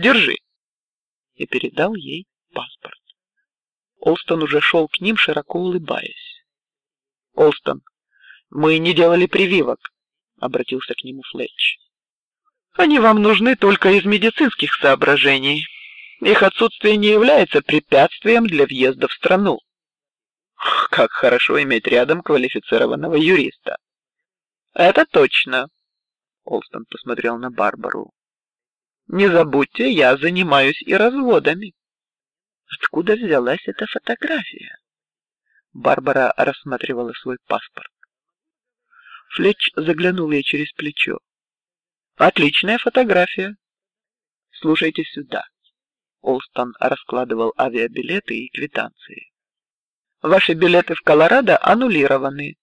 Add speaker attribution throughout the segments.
Speaker 1: Держи. И передал ей паспорт. Олстон уже шел к ним, широко улыбаясь. Олстон, мы не делали прививок, обратился к нему Флетч. Они вам нужны только из медицинских соображений. Их отсутствие не является препятствием для въезда в страну. Как хорошо иметь рядом квалифицированного юриста. Это точно. Олстон посмотрел на Барбару. Не забудьте, я занимаюсь и разводами. Откуда взялась эта фотография? Барбара рассматривала свой паспорт. Флетч заглянул ей через плечо. Отличная фотография. Слушайте сюда. Олстон раскладывал авиабилеты и квитанции. Ваши билеты в Колорадо аннулированы,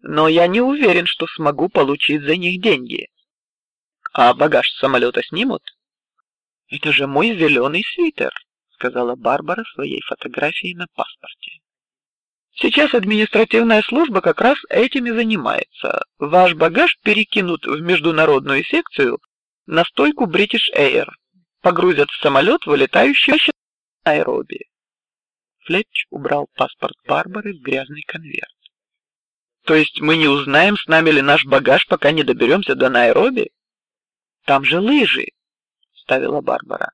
Speaker 1: но я не уверен, что смогу получить за них деньги. А багаж с самолета снимут? Это же мой зеленый свитер, сказала Барбара своей фотографией на паспорте. Сейчас административная служба как раз этим и занимается. Ваш багаж перекинут в международную секцию на стойку British Air, погрузят в самолет, вылетающий в Найроби. Флетч убрал паспорт Барбары в грязный конверт. То есть мы не узнаем, с нами ли наш багаж, пока не доберемся до Найроби? Там же лыжи, ставила Барбара.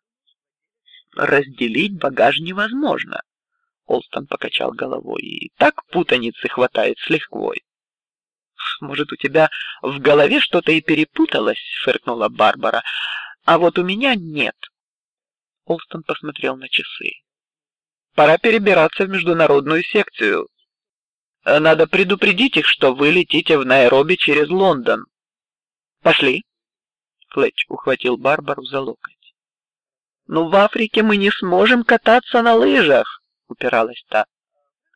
Speaker 1: Разделить багаж невозможно. Олстон покачал головой. И так путаницы хватает с лихвой. Может, у тебя в голове что-то и перепуталось, фыркнула Барбара. А вот у меня нет. Олстон посмотрел на часы. Пора перебираться в международную секцию. Надо предупредить их, что вы летите в Найроби через Лондон. Пошли. Флетч ухватил Барбару за локоть. Ну в Африке мы не сможем кататься на лыжах упиралась та.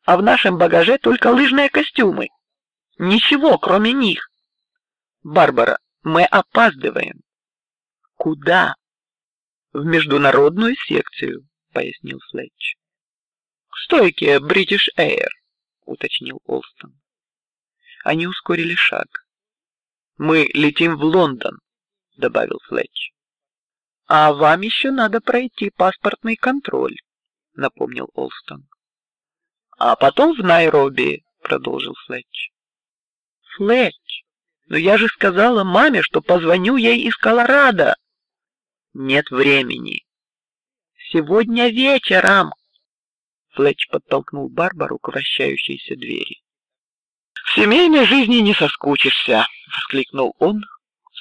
Speaker 1: А в нашем багаже только лыжные костюмы. Ничего, кроме них. Барбара, мы опаздываем. Куда? В международную секцию, пояснил Флетч. К стойке British Air, уточнил Олстон. Они ускорили шаг. Мы летим в Лондон, добавил Флетч. А вам еще надо пройти паспортный контроль напомнил Олстон. А потом в Найроби, продолжил Флетч. Флетч, но я же сказала маме, что позвоню ей из Колорадо. Нет времени. Сегодня вечером. Флетч подтолкнул Барбару к вращающейся двери. В семейной жизни не соскучишься, воскликнул он,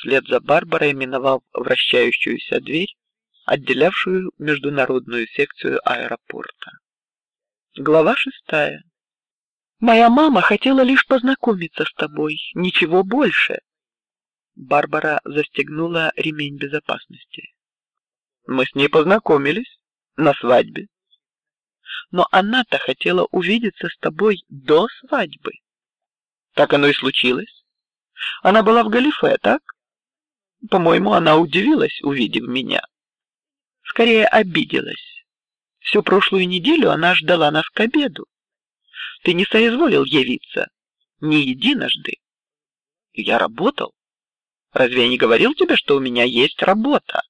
Speaker 1: вслед за Барбарой миновав вращающуюся дверь отделявшую международную секцию аэропорта. Глава шестая. Моя мама хотела лишь познакомиться с тобой, ничего больше. Барбара застегнула ремень безопасности. Мы с ней познакомились на свадьбе. Но она-то хотела увидеться с тобой до свадьбы. Так оно и случилось. Она была в галифе, так? По-моему, она удивилась, увидев меня скорее обиделась. Всю прошлую неделю она ждала нас к обеду. Ты не соизволил явиться ни единожды. Я работал. Разве я не говорил тебе, что у меня есть работа?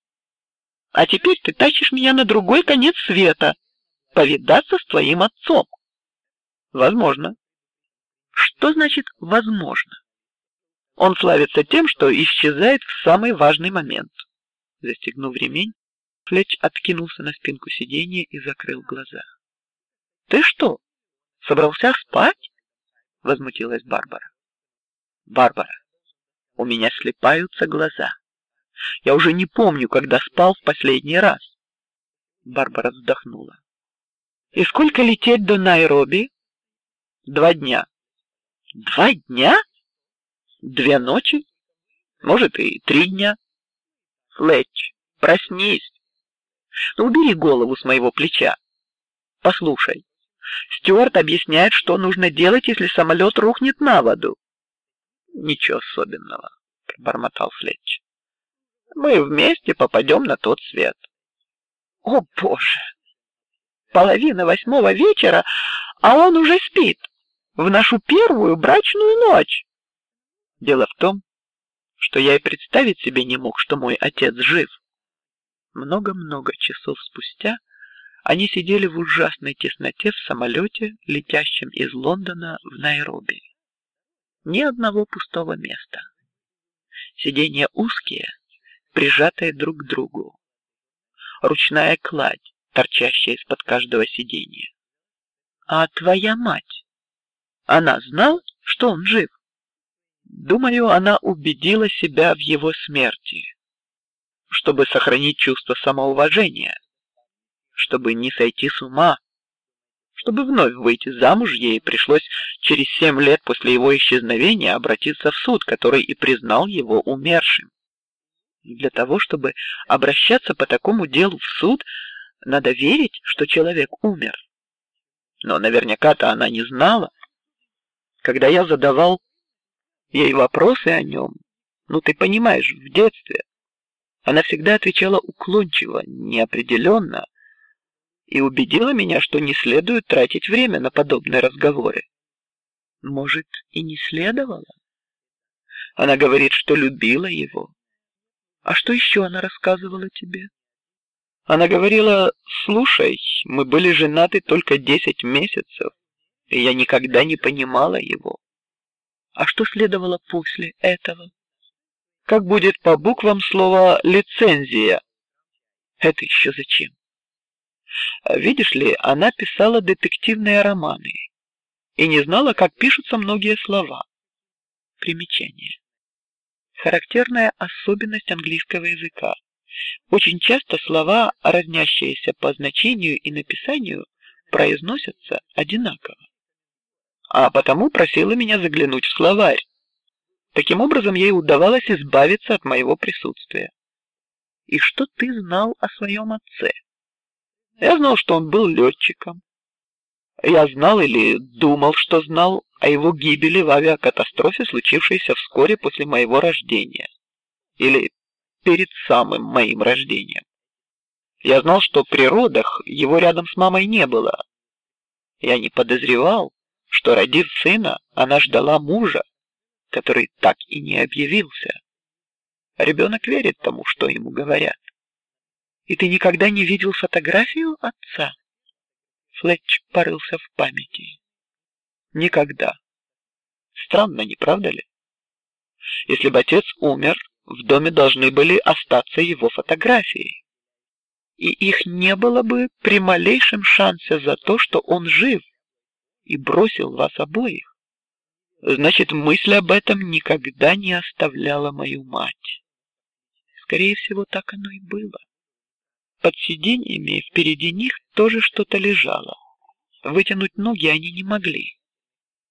Speaker 1: А теперь ты тащишь меня на другой конец света, повидаться с твоим отцом. Возможно. Что значит возможно? Он славится тем, что исчезает в самый важный момент. Застегнув ремень, Флетч откинулся на спинку сиденья и закрыл глаза. Ты что, собрался спать? Возмутилась Барбара. Барбара, у меня слепаются глаза. Я уже не помню, когда спал в последний раз. Барбара вздохнула. И сколько лететь до Найроби? Два дня. Два дня? Две ночи? Может и три дня. Флетч, проснись. Ну, убери голову с моего плеча. Послушай, Стюарт объясняет, что нужно делать, если самолет рухнет на воду. Ничего особенного, пробормотал Флетч. Мы вместе попадем на тот свет. О боже! Половина восьмого вечера, а он уже спит в нашу первую брачную ночь. Дело в том, что я и представить себе не мог, что мой отец жив. Много-много часов спустя они сидели в ужасной тесноте в самолете, летящем из Лондона в Найроби. Ни одного пустого места. Сиденья узкие, прижатые друг к другу. Ручная кладь, торчащая из-под каждого сиденья. А твоя мать, она знала, что он жив? Думаю, она убедила себя в его смерти, чтобы сохранить чувство самоуважения, чтобы не сойти с ума, чтобы вновь выйти замуж. Ей пришлось через семь лет после его исчезновения обратиться в суд, который и признал его умершим. Для того, чтобы обращаться по такому делу в суд, надо верить, что человек умер. Но наверняка-то она не знала. Когда я задавал ей вопросы о нем, ну ты понимаешь, в детстве, она всегда отвечала уклончиво, неопределенно, и убедила меня, что не следует тратить время на подобные разговоры. Может, и не следовало? Она говорит, что любила его. А что еще она рассказывала тебе? Она говорила: "Слушай, мы были женаты только десять месяцев, и я никогда не понимала его. А что следовало после этого? Как будет по буквам слово лицензия? Это еще зачем? Видишь ли, она писала детективные романы и не знала, как пишутся многие слова. Примечание. Характерная особенность английского языка. Очень часто слова, разнящиеся по значению и написанию, произносятся одинаково. А потому просила меня заглянуть в словарь. Таким образом ей удавалось избавиться от моего присутствия. И что ты знал о своем отце? Я знал, что он был летчиком. Я знал или думал, что знал о его гибели в авиакатастрофе, случившейся вскоре после моего рождения, или перед самым моим рождением. Я знал, что при родах его рядом с мамой не было. Я не подозревал, что родив сына, она ждала мужа, который так и не объявился. Ребенок верит тому, что ему говорят. И ты никогда не видел фотографию отца? Флетч порылся в памяти. Никогда. Странно, не правда ли? Если бы отец умер, в доме должны были остаться его фотографии, и их не было бы при малейшем шансе за то, что он жив и бросил вас обоих. Значит, мысль об этом никогда не оставляла мою мать. Скорее всего, так оно и было. Под сиденьями впереди них тоже что-то лежало. Вытянуть ноги они не могли.